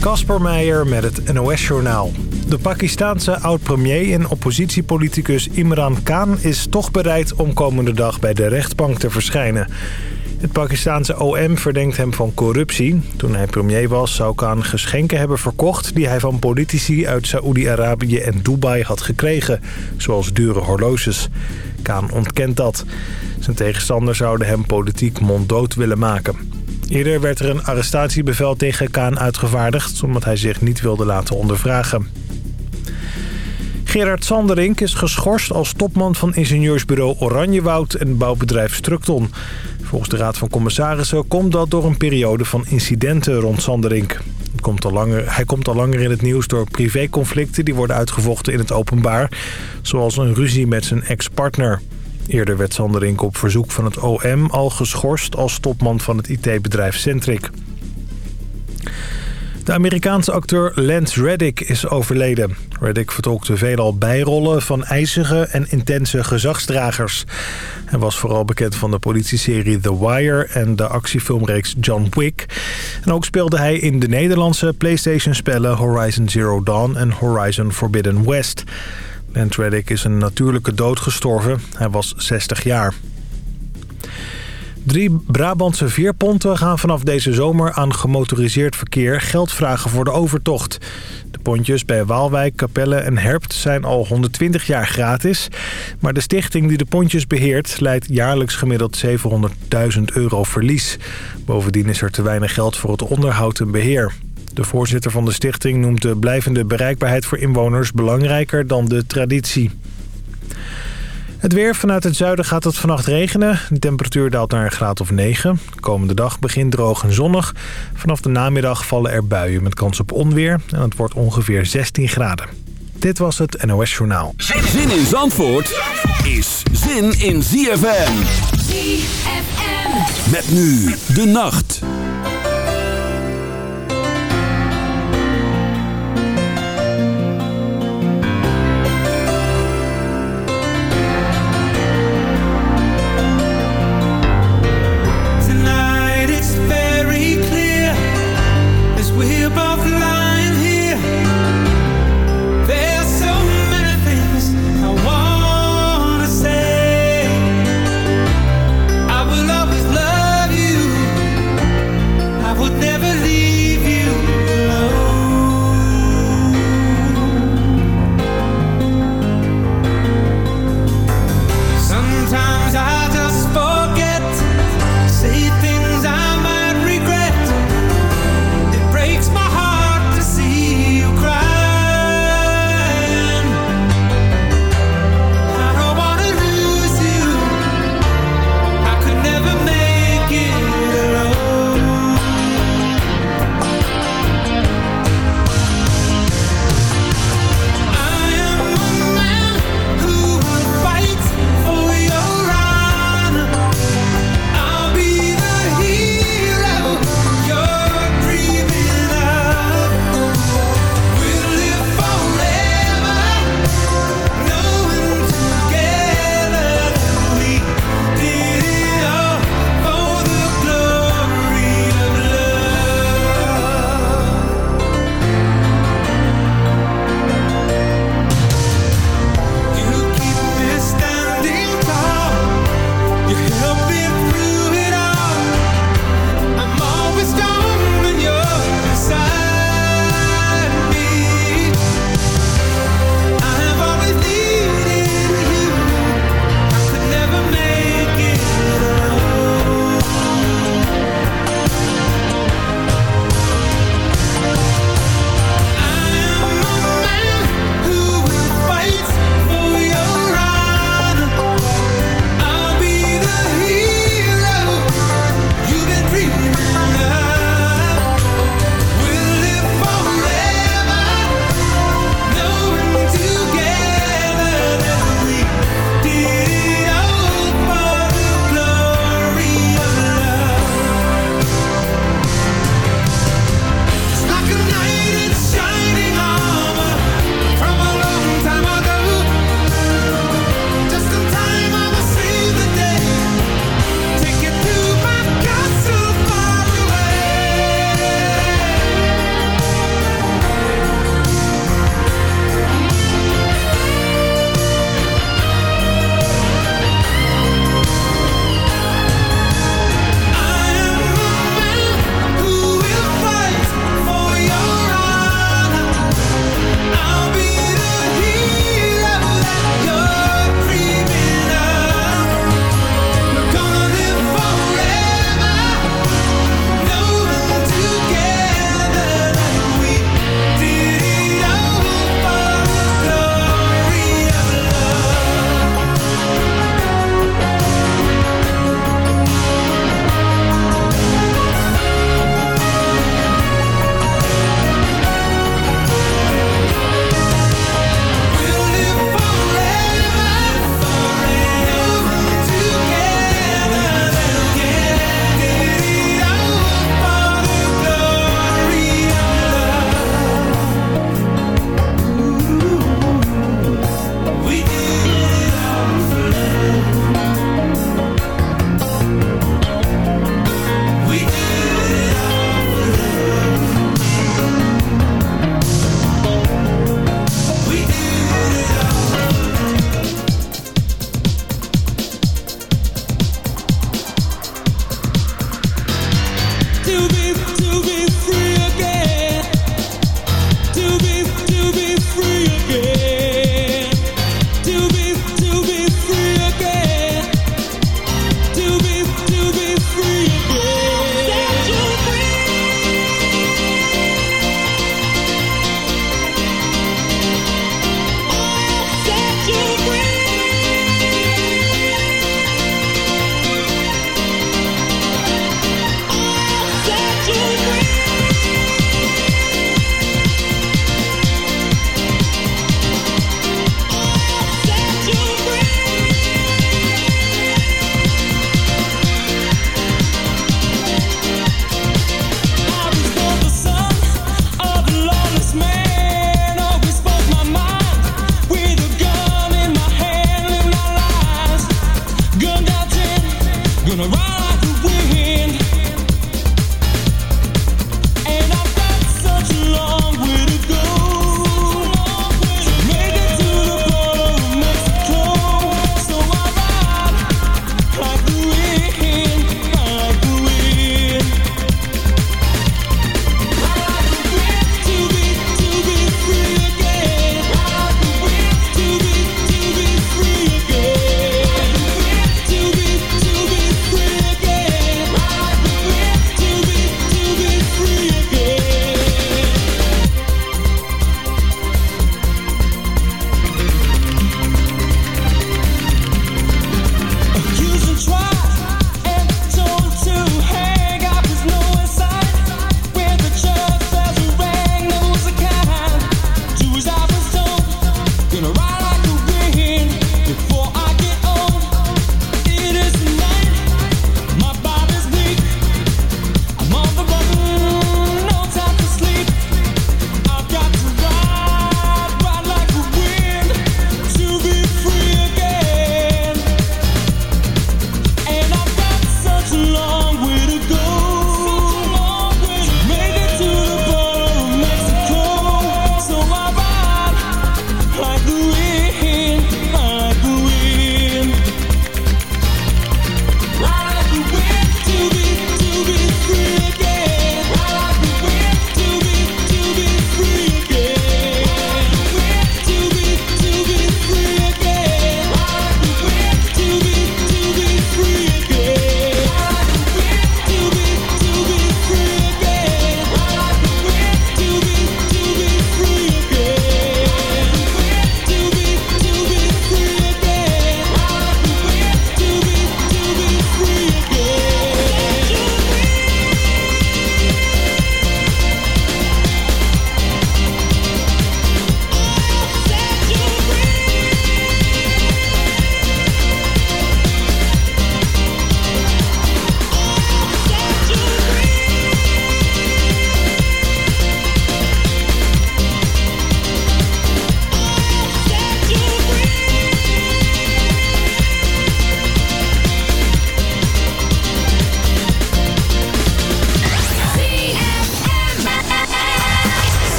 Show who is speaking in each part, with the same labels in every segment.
Speaker 1: Kasper Meijer met het NOS-journaal. De Pakistaanse oud-premier en oppositiepoliticus Imran Khan is toch bereid om komende dag bij de rechtbank te verschijnen. Het Pakistaanse OM verdenkt hem van corruptie. Toen hij premier was zou Khan geschenken hebben verkocht... die hij van politici uit Saoedi-Arabië en Dubai had gekregen. Zoals dure horloges. Khan ontkent dat. Zijn tegenstanders zouden hem politiek monddood willen maken. Eerder werd er een arrestatiebevel tegen Kaan uitgevaardigd... omdat hij zich niet wilde laten ondervragen. Gerard Sanderink is geschorst als topman van ingenieursbureau Oranjewoud en bouwbedrijf Structon. Volgens de Raad van Commissarissen komt dat door een periode van incidenten rond Sanderink. Komt al langer, hij komt al langer in het nieuws door privéconflicten die worden uitgevochten in het openbaar. Zoals een ruzie met zijn ex-partner. Eerder werd Sanderink op verzoek van het OM al geschorst als topman van het IT-bedrijf Centric. De Amerikaanse acteur Lance Reddick is overleden. Reddick vertolkte veelal bijrollen van ijzige en intense gezagsdragers. Hij was vooral bekend van de politieserie The Wire en de actiefilmreeks John Wick. En ook speelde hij in de Nederlandse PlayStation-spellen Horizon Zero Dawn en Horizon Forbidden West. Lance Reddick is een natuurlijke dood gestorven. Hij was 60 jaar. Drie Brabantse veerponten gaan vanaf deze zomer aan gemotoriseerd verkeer geld vragen voor de overtocht. De pontjes bij Waalwijk, Capelle en Herpt zijn al 120 jaar gratis. Maar de stichting die de pontjes beheert leidt jaarlijks gemiddeld 700.000 euro verlies. Bovendien is er te weinig geld voor het onderhoud en beheer. De voorzitter van de stichting noemt de blijvende bereikbaarheid voor inwoners belangrijker dan de traditie. Het weer. Vanuit het zuiden gaat het vannacht regenen. De temperatuur daalt naar een graad of 9. De komende dag begint droog en zonnig. Vanaf de namiddag vallen er buien met kans op onweer. En het wordt ongeveer 16 graden. Dit was het NOS Journaal.
Speaker 2: Zin in Zandvoort is zin in ZFM. ZFM. Met nu de nacht.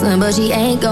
Speaker 3: But she ain't going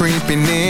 Speaker 4: creeping in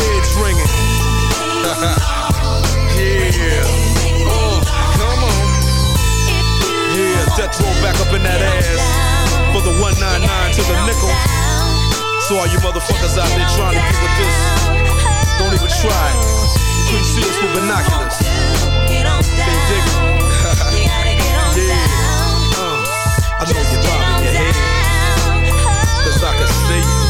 Speaker 5: Heads ringing. yeah, uh, come on. Yeah, Death Row back up in that ass for the 199 to the nickel. So all you motherfuckers out there trying to get with this, don't even try. You couldn't see us with binoculars. Yeah. Uh, I know you're bobbing your head. Cause I can see you.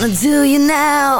Speaker 6: Wanna do you now.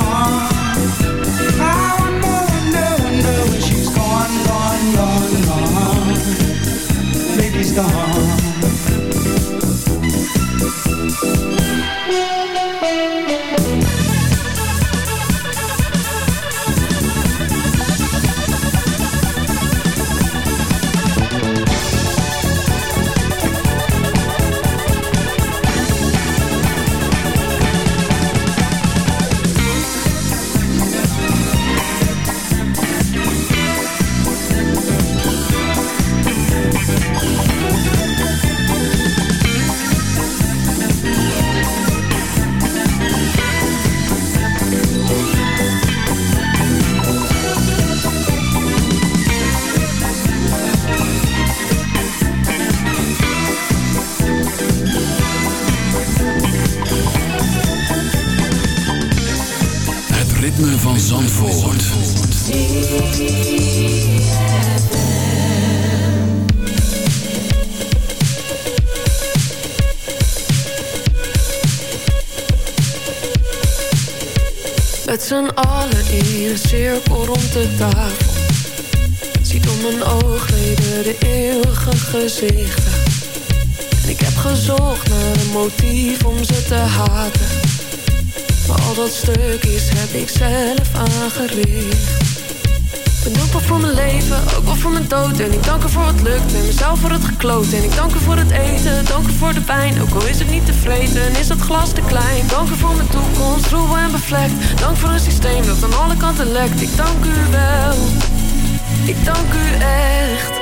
Speaker 3: Gone.
Speaker 7: De tafel. Zie door mijn oogleden de eeuwige gezichten. En ik heb gezocht naar een motief om ze te haten. Maar al dat stukjes heb ik zelf aangericht. Ik ben dankbaar voor mijn leven, ook wel voor mijn dood. En ik dank er voor wat lukt en mezelf voor het gekloot En ik dank er voor het eten, dank er voor de pijn Ook al is het niet tevreden, is het glas te klein Dank er voor mijn toekomst, troebel en bevlekt. Dank voor een systeem dat aan alle kanten lekt. Ik dank u wel, ik dank u echt.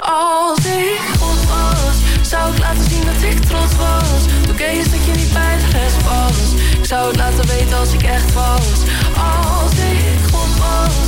Speaker 7: Als ik God was, zou ik laten zien dat ik trots was. Oké is dat je niet bij de rest was. Ik zou het laten weten als ik echt was. Als ik God was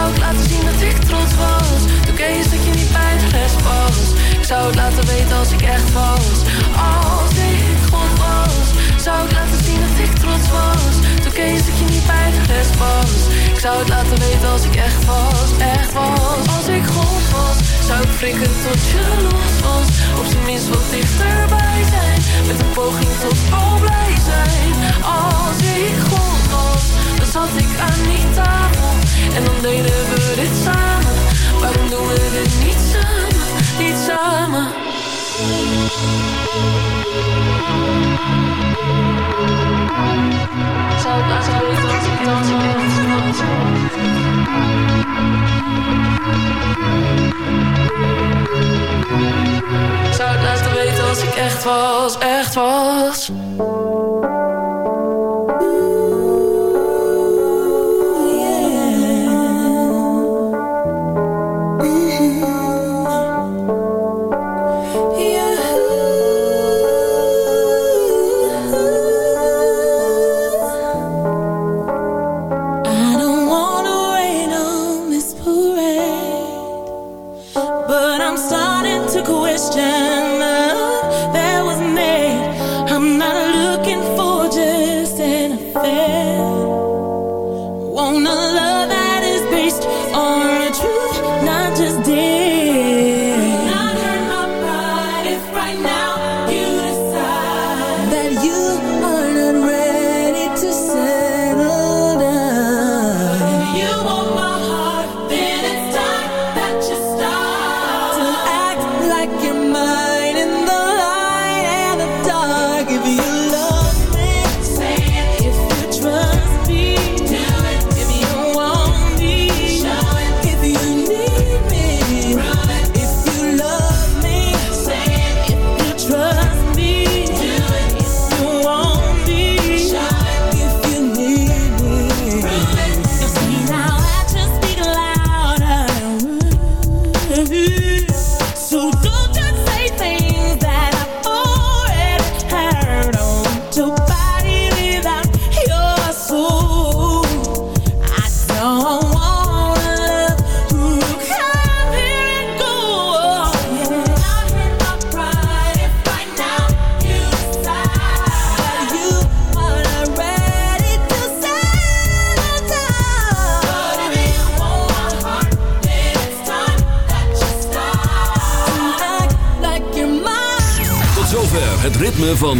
Speaker 7: zou ik laten zien dat ik trots was? Toen kees dat je niet bij de rest was. Ik zou het laten weten als ik echt was. Als ik God was Zou ik laten zien dat ik trots was. Toen kees dat je niet bij de rest was. Ik zou het laten weten als ik echt was Echt was. Als ik God was Zou ik frikken tot je los was. Op zijn minst wat dichterbij zijn. Met een poging tot al blij zijn. Als ik God zat ik aan die tafel en dan deden we dit samen. Waarom doen we dit niet samen, niet samen. Zou ik laten weten als ik dans, ik echt Zou het laten weten als ik echt was, echt was